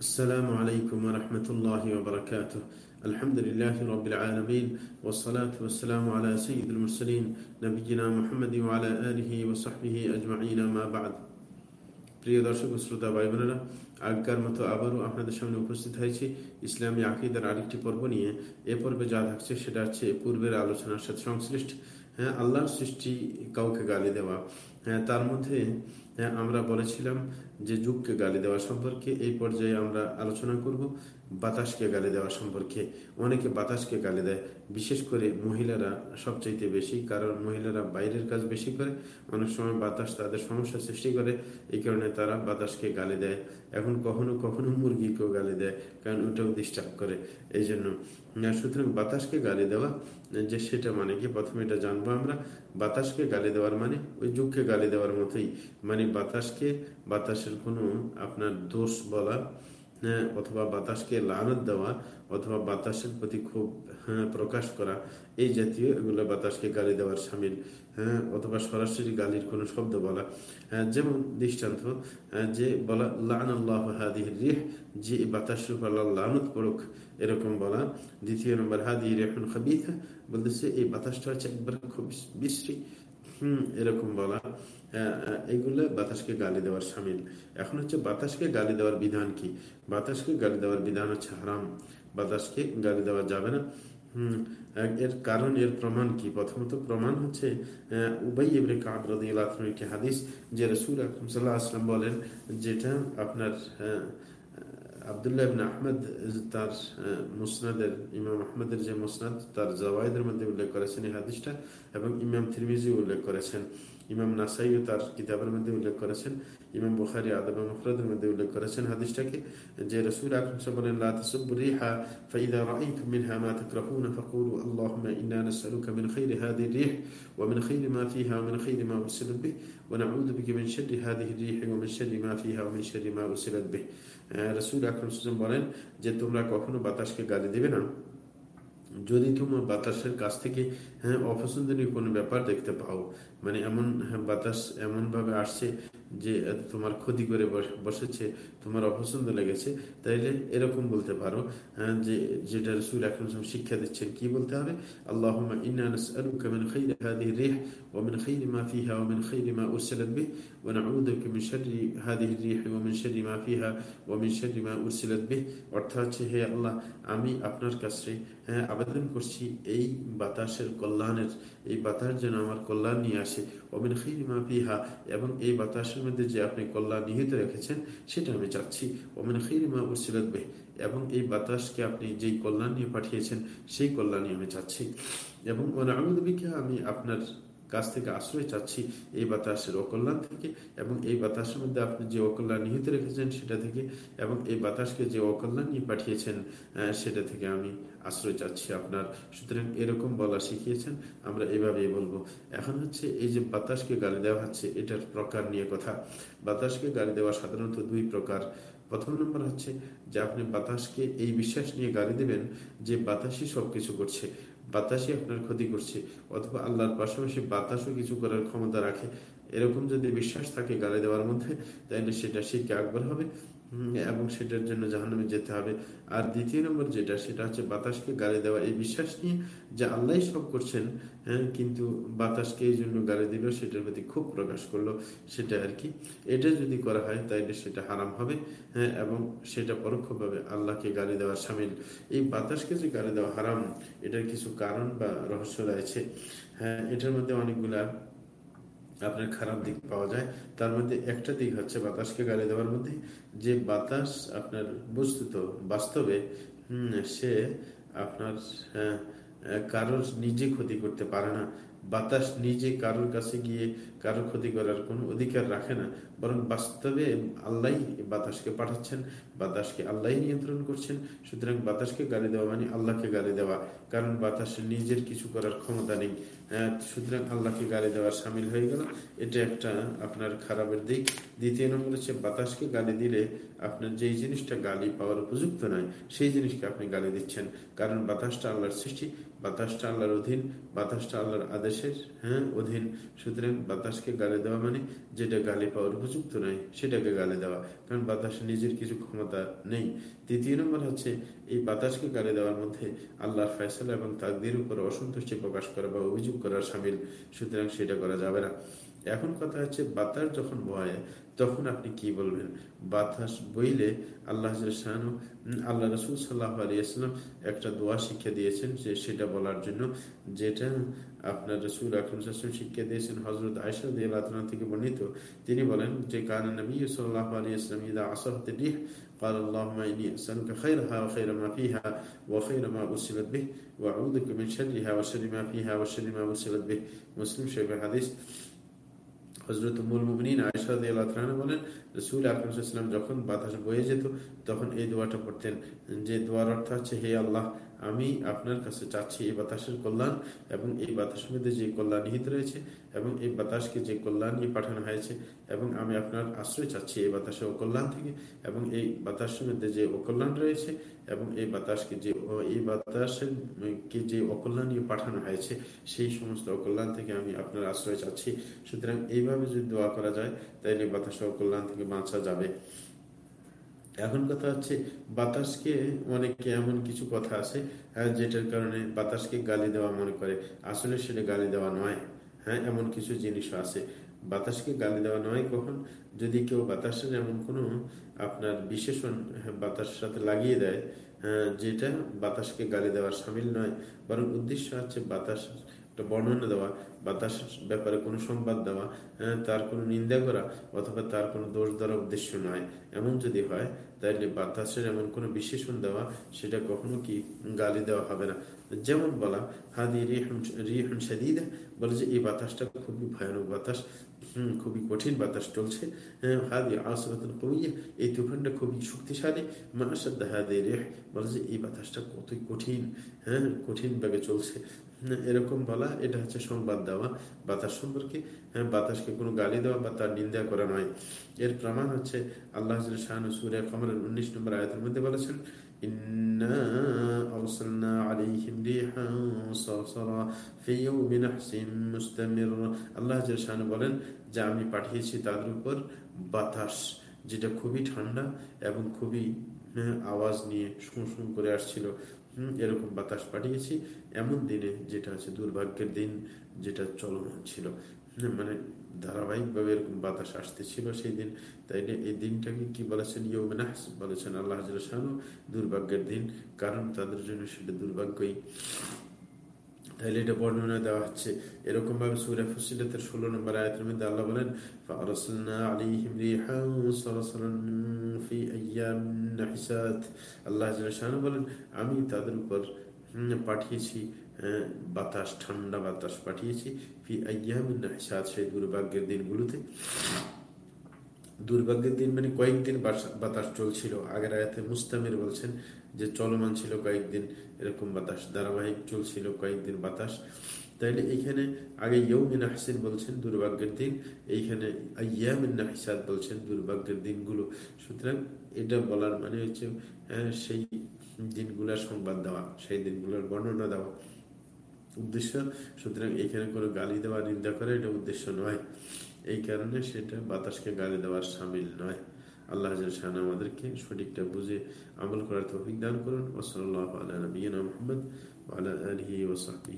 السلام عليكم ورحمة الله وبركاته الحمد لله رب العالمين والصلاة والسلام على سيد المرسلين نبينا محمد وعلى آله وصحبه أجمعين ما بعد প্রিয় দর্শক শ্রোতা ভাই বোনেরা আগকার মতো আবারও আপনাদের সামনে উপস্থিত হয়েছি ইসলামী আকিদার আরেকটি পর্ব নিয়ে এ পর্বে যা থাকছে সেটা হচ্ছে পূর্বের আলোচনার সাথে সংশ্লিষ্ট হ্যাঁ আল্লাহর সৃষ্টি কাউকে গালি দেওয়া হ্যাঁ তার মধ্যে হ্যাঁ আমরা বলেছিলাম যে যুগকে গালি দেওয়া সম্পর্কে এই পর্যায়ে আমরা আলোচনা করব। বাতাসকে গালি দেওয়া সম্পর্কে অনেকে বাতাসকে গালি দেয়। বিশেষ করে মহিলারা সবচাইতে বেশি, কারণ মহিলারা বাইরের কাজ বেশি করে। অনেক সময় বাতাস তাদের সমস্যা সৃষ্টি করে, এই কারণে তারা বাতাসকে গালি দেয়। এখন কখনো কখনো মুরগিকেও গালি দেয়, কারণ ওটাও ডিস্টার্ব করে। এই জন্য সুতরাং বাতাসকে গালি দেওয়া, যে সেটা মানে কি? প্রথমে এটা জানব আমরা। বাতাসকে গালি দেওয়ার মানে ওই যুগকে গালি দেওয়ার মতোই। মানে বাতাসকে, বাতাসের কোনো আপনার দোষ বলা অথবা বাতাসকে লানত দেওয়া অথবা বাতাসের প্রতি খুব হ্যাঁ প্রকাশ করা এই জাতীয় এগুলো বাতাসকে গালি দেওয়ার সামিল হ্যাঁ অথবা সরাসরি গালির কোনো শব্দ বলা হ্যাঁ যেমন দৃষ্টান্ত হ্যাঁ, যে বলা লান আল্লাহ হাদিহ রিহ যে বাতাস আল্লাহ লানত পড়ুক এরকম বলা দ্বিতীয় নম্বর হাদি রেহন খাবিথা বলতেছে এই বাতাসটা হচ্ছে একবার খুব বিশ্রী হম, এরকম বলা। এগুলো বাতাসকে গালি দেওয়ার সামিল। এখন হচ্ছে বাতাসকে গালি দেওয়ার বিধান কি? বাতাসকে গালি দেওয়ার বিধান হচ্ছে হারাম। বাতাসকে গালি দেওয়া যাবে না। এর কারণ, এর প্রমাণ কি? প্রথমত প্রমাণ হচ্ছে উবাই ইবনে কাব রাদিয়াল্লাহু একটি হাদিস যে রাসূল আকরাম সাল্লাল্লাহু আলাইহি ওয়াসাল্লাম বলেন, যেটা আপনার আবদুল্লাহ ইবনে আহমদ তার মুসনাদের ইমাম আহমদের যে মুসনাদ তার জওয়ায়দের মধ্যে উল্লেখ করেছেন এই এবং ইমাম থিরমিজি উল্লেখ করেছেন ইমাম নাসাইও তার কিতাবের মধ্যে উল্লেখ করেছেন ইমাম বুখারি আদব মুখরাদের মধ্যে উল্লেখ করেছেন হাদিসটাকে যে রসুল আকরম বলেন লা তাসুব্বু রিহা ফাইদা রাআইতুম মিনহা মা তাকরাহুনা ফাকুলু আল্লাহুম্মা ইন্না নাসআলুকা মিন খাইরি হাযিহি الريح ومن خير ما فيها ومن خير ما أرسلت به ونعوذ بك من شر هذه الريح ومن شر ما فيها ومن شر ما أرسلت به রসুল আকরম বলেন যে তোমরা কখনো বাতাসকে গালি দেবে না যদি তোমার বাতাসের কাছ থেকে হ্যাঁ অপছন্দনীয় কোনো ব্যাপার দেখতে পাও মানে এমন হ্যাঁ, বাতাস এমনভাবে আসছে যে তোমার ক্ষতি করে বসেছে তোমার অপছন্দ লেগেছে তাইলে এরকম বলতে পারো হ্যাঁ, যে যেটা রসুল এখন শিক্ষা দিচ্ছেন কি বলতে হবে আল্লাহ ومن خير ما فيها ومن خير ما أرسلت به ونعوذ بك من شر هذه الريح ومن شر ما فيها ومن شر ما أرسلت به অর্থাৎ হে আল্লাহ আমি আপনার কাছে হ্যাঁ আবেদন করছি এই বাতাসের কল্যাণের এই বাতাস যেন আমার কল্যাণ নিয়ে আসে অমিন খিমা ফিহা এবং এই বাতাসের মধ্যে যে আপনি কল্যাণ নিহিত রেখেছেন সেটা আমি চাচ্ছি অমিন খিমা উসিলত বে এবং এই বাতাসকে আপনি যেই কল্যাণ নিয়ে পাঠিয়েছেন সেই কল্যাণই আমি চাচ্ছি এবং আমি আপনার কাছ থেকে আশ্রয় চাচ্ছি, এই বাতাসের অকল্যাণ থেকে এবং এই বাতাসের মধ্যে আপনি যে অকল্যাণ নিহিত রেখেছেন সেটা থেকে এবং এই বাতাসকে যে অকল্যাণ নিয়ে পাঠিয়েছেন সেটা থেকে আমি আশ্রয় চাচ্ছি আপনার। সুতরাং এরকম বলা শিখিয়েছেন, আমরা এভাবেই বলব। এখন হচ্ছে এই যে বাতাসকে গালি দেওয়া হচ্ছে, এটার প্রকার নিয়ে কথা। বাতাসকে গালি দেওয়া সাধারণত দুই প্রকার। প্রথম নম্বর হচ্ছে যে আপনি বাতাসকে এই বিশ্বাস নিয়ে গালি দেবেন যে বাতাসই সবকিছু করছে। বাতাসই আপনার ক্ষতি করছে, অথবা আল্লাহর পাশাপাশি বাতাসও কিছু করার ক্ষমতা রাখে। এরকম যদি বিশ্বাস থাকে গালি দেওয়ার মধ্যে তাহলে সেটা শিখে আকবর হবে। এবং সেটার জন্য জাহান্নামে যেতে হবে। আর দ্বিতীয় নম্বর যেটা, সেটা হচ্ছে বাতাসকে গালি দেওয়া। এই বিশ্বাস নিয়ে যে আল্লাহ সব করছেন হ্যাঁ কিন্তু বাতাসকে এই জন্য গালি দিল, সেটার প্রতি খুব প্রকাশ করল, সেটা আর কি। এটা যদি করা হয়, তাইলে সেটা হারাম হবে হ্যাঁ এবং সেটা পরোক্ষভাবে আল্লাহকে গালি দেওয়ার সামিল। এই বাতাসকে যে গালি দেওয়া হারাম, এটার কিছু কারণ বা রহস্য রয়েছে। হ্যাঁ এটার মধ্যে অনেকগুলা আপনার খারাপ দিক পাওয়া যায়, তার মধ্যে একটা দিক হচ্ছে বাতাসকে গালি দেওয়ার মধ্যে, যে বাতাস আপনার বস্তুত, বাস্তবে সে আপনার কারোর নিজে ক্ষতি করতে পারে না। বাতাস নিজে কারোর কাছে গিয়ে কারোর ক্ষতি করার কোনো অধিকার রাখে না, বরং বাস্তবে আল্লাহ বাতাসকে পাঠাচ্ছেন, বাতাসকে আল্লাহ নিয়ন্ত্রণ করছেন, সুতরাং বাতাসকে গালি দেওয়া মানে আল্লাহকে গালি দেওয়া, কারণ বাতাসের নিজের কিছু করার ক্ষমতা নেই। সুতরাং আল্লাহকে গালি দেওয়ার সামিল হয়ে গেল। এটা একটা আপনার খারাপের দিক। দ্বিতীয় নম্বর হচ্ছে, বাতাসকে গালি দিলে আপনার যেই জিনিসটা গালি পাওয়ার উপযুক্ত নয়, সেই জিনিসকে আপনি গালি দিচ্ছেন। কারণ বাতাসটা আল্লাহর সৃষ্টি, বাতাসটা আল্লাহর অধীন, বাতাসটা আল্লাহর আদেশের হ্যাঁ অধীন। সুতরাং বাতাসকে গালি দেওয়া মানে যেটা গালি পাওয়ার উপযুক্ত নয়, সেটাকে গালি দেওয়া। কারণ বাতাস নিজের কিছু ক্ষমতা নেই। তৃতীয় নম্বর হচ্ছে, এই বাতাসকে গালি দেওয়ার মধ্যে আল্লাহর ফয়সলা এবং তাকদির উপর অসন্তুষ্টি প্রকাশ করা বা অভিযোগ করার সামিল সুতরাং সেটা করা যাবে না। এখন কথা হচ্ছে বাতাস যখন বয় তখন আপনি কি বলবেন বাতাস বইলে আল্লাহ আল্লাহ রসুল সাল্লাহ আলিয়াল্লাম একটা দোয়া শিক্ষা দিয়েছেন যে সেটা বলার জন্য যেটা আপনার রসুল আকরম শিক্ষা দিয়েছেন হজরত আয়সাদ থেকে বর্ণিত তিনি বলেন যে কারণ নবী সাল্লাহ আলিয়াল্লাম ইদা আসরত রিহ قال اللهم إني أسألك خيرها وخير ما فيها وخير ما أرسلت به وأعوذ بك من شرها وشر ما فيها وشر ما أرسلت به مسلم شيخ الحديث হজরত মুমিন আয়সা বলেন, রসুল আকরমসাল্লাম যখন বাতাস বয়ে যেত, তখন এই দোয়াটা পড়তেন যে দোয়ার অর্থ হচ্ছে, হে আল্লাহ আমি আপনার কাছে চাচ্ছি এই বাতাসের কল্যাণ এবং এই বাতাসের মধ্যে যে কল্যাণ নিহিত রয়েছে এবং এই বাতাসকে যে কল্যাণ নিয়ে পাঠানো হয়েছে এবং আমি আপনার আশ্রয় চাচ্ছি এই বাতাসের অকল্যাণ থেকে এবং এই বাতাসের মধ্যে যে অকল্যাণ রয়েছে এবং এই বাতাসকে যে এই বাতাসের কে যে অকল্যাণ নিয়ে পাঠানো হয়েছে, সেই সমস্ত অকল্যাণ থেকে আমি আপনার আশ্রয় চাচ্ছি। সুতরাং এইভাবে যদি দোয়া করা যায় তাইলে বাতাসের অকল্যাণ থেকে বাঁচা যাবে। এখন কথা হচ্ছে বাতাসকে অনেকে এমন কিছু কথা আছে হ্যাঁ, যেটার কারণে বাতাসকে গালি দেওয়া মনে করে। আসলে সেটা গালি দেওয়া নয় হ্যাঁ এমন কিছু জিনিসও আছে। বাতাসকে গালি দেওয়া নয় কখন? যদি কেউ বাতাসের এমন কোনো আপনার বিশেষণ হ্যাঁ, বাতাসের সাথে লাগিয়ে দেয় হ্যাঁ, যেটা বাতাসকে গালি দেওয়ার সামিল নয় বরং উদ্দেশ্য হচ্ছে বাতাস একটা বর্ণনা দেওয়া বাতাস ব্যাপারে কোনো সংবাদ দেওয়া হ্যাঁ, তার কোনো নিন্দা করা অথবা তার কোনো দোষ দেওয়ার উদ্দেশ্য নয়। এমন যদি হয় তাহলে বাতাসের এমন কোনো বিশেষণ দেওয়া সেটা কখনো কি গালি দেওয়া হবে না। যেমন বলা হাদি রিহন সাদিদা বলে যে এই বাতাসটা খুবই ভয়ানক বাতাস হম খুবই কঠিন বাতাস চলছে হ্যাঁ, হাদি আসরাতুল কবিয়া এই তুফানটা খুবই শক্তিশালী মাসাদ হাদি রেহ বলে যে এই বাতাসটা কতই কঠিন হ্যাঁ কঠিন ভাবে চলছে এরকম বলা এটা হচ্ছে সংবাদ দেওয়া। বাতাস সম্পর্কে হ্যাঁ বাতাসকে কোনো গালি দেওয়া বা তার নিন্দা করা নয়। এর প্রমাণ হচ্ছে আল্লাহ শাহান সুরিয়া কমরের উনিশ নম্বর আয়তের মধ্যে বলেছেন বলেন যে আমি পাঠিয়েছি তাদের উপর বাতাস যেটা খুবই ঠান্ডা এবং খুবই হ্যাঁ, আওয়াজ নিয়ে শুঁ শুঁ করে আসছিল। এরকম বাতাস পাঠিয়েছি। এমন দিনে যেটা আছে দুর্ভাগ্যের দিন, যেটা চলমান ছিল। মানে ধারাবাহিকভাবে এরকম বাতাস আসতেছিল সেই দিন। তাই এই দিনটাকে কি বলেছেন? ইউমেনাহস বলেছেন আল্লাহ দুর্ভাগ্যের দিন। কারণ তাদের জন্য সেটা দুর্ভাগ্যই। তাহলে এটা বর্ণনা দেওয়া হচ্ছে। এরকম ভাবে সুরে ফসিলতের ষোলো নম্বর আয়তের মধ্যে আল্লাহ বলেন আল্লাহ বলেন, আমি তাদের উপর পাঠিয়েছি বাতাস, ঠান্ডা বাতাস পাঠিয়েছি ফি আয়ামিনাহিসাদ সেই দুর্ভাগ্যের দিনগুলোতে। দুর্ভাগ্যের দিন মানে কয়েকদিন বাতাস চলছিল। আগের আয়াতে মুস্তামির বলছেন যে চলমান ছিল কয়েকদিন এরকম বাতাস ধারাবাহিক চলছিল কয়েকদিন বাতাস। তাইলে এইখানে আগে ইয়ৌমিন হাসিন বলছেন দুর্ভাগ্যের দিন এইখানে আয়ামিন নাহিসাদ বলছেন দুর্ভাগ্যের দিনগুলো। সুতরাং এটা বলার মানে হচ্ছে হ্যাঁ, সেই দিনগুলার সংবাদ দেওয়া সেই দিনগুলোর বর্ণনা দেওয়া। উদ্দেশ্য সুতরাং এখানে কোনো গালি দেওয়া নিন্দা করা এটা উদ্দেশ্য নয়। এই কারণে সেটা বাতাসকে গালি দেওয়ার সামিল নয়। আল্লাহ আমাদেরকে সঠিকটা বুঝে আমল করার তৌফিক দান করুন। ওসল আল্লাহ আলা নবীনা মোহাম্মদ আল্লাহ আলহি ওসাহি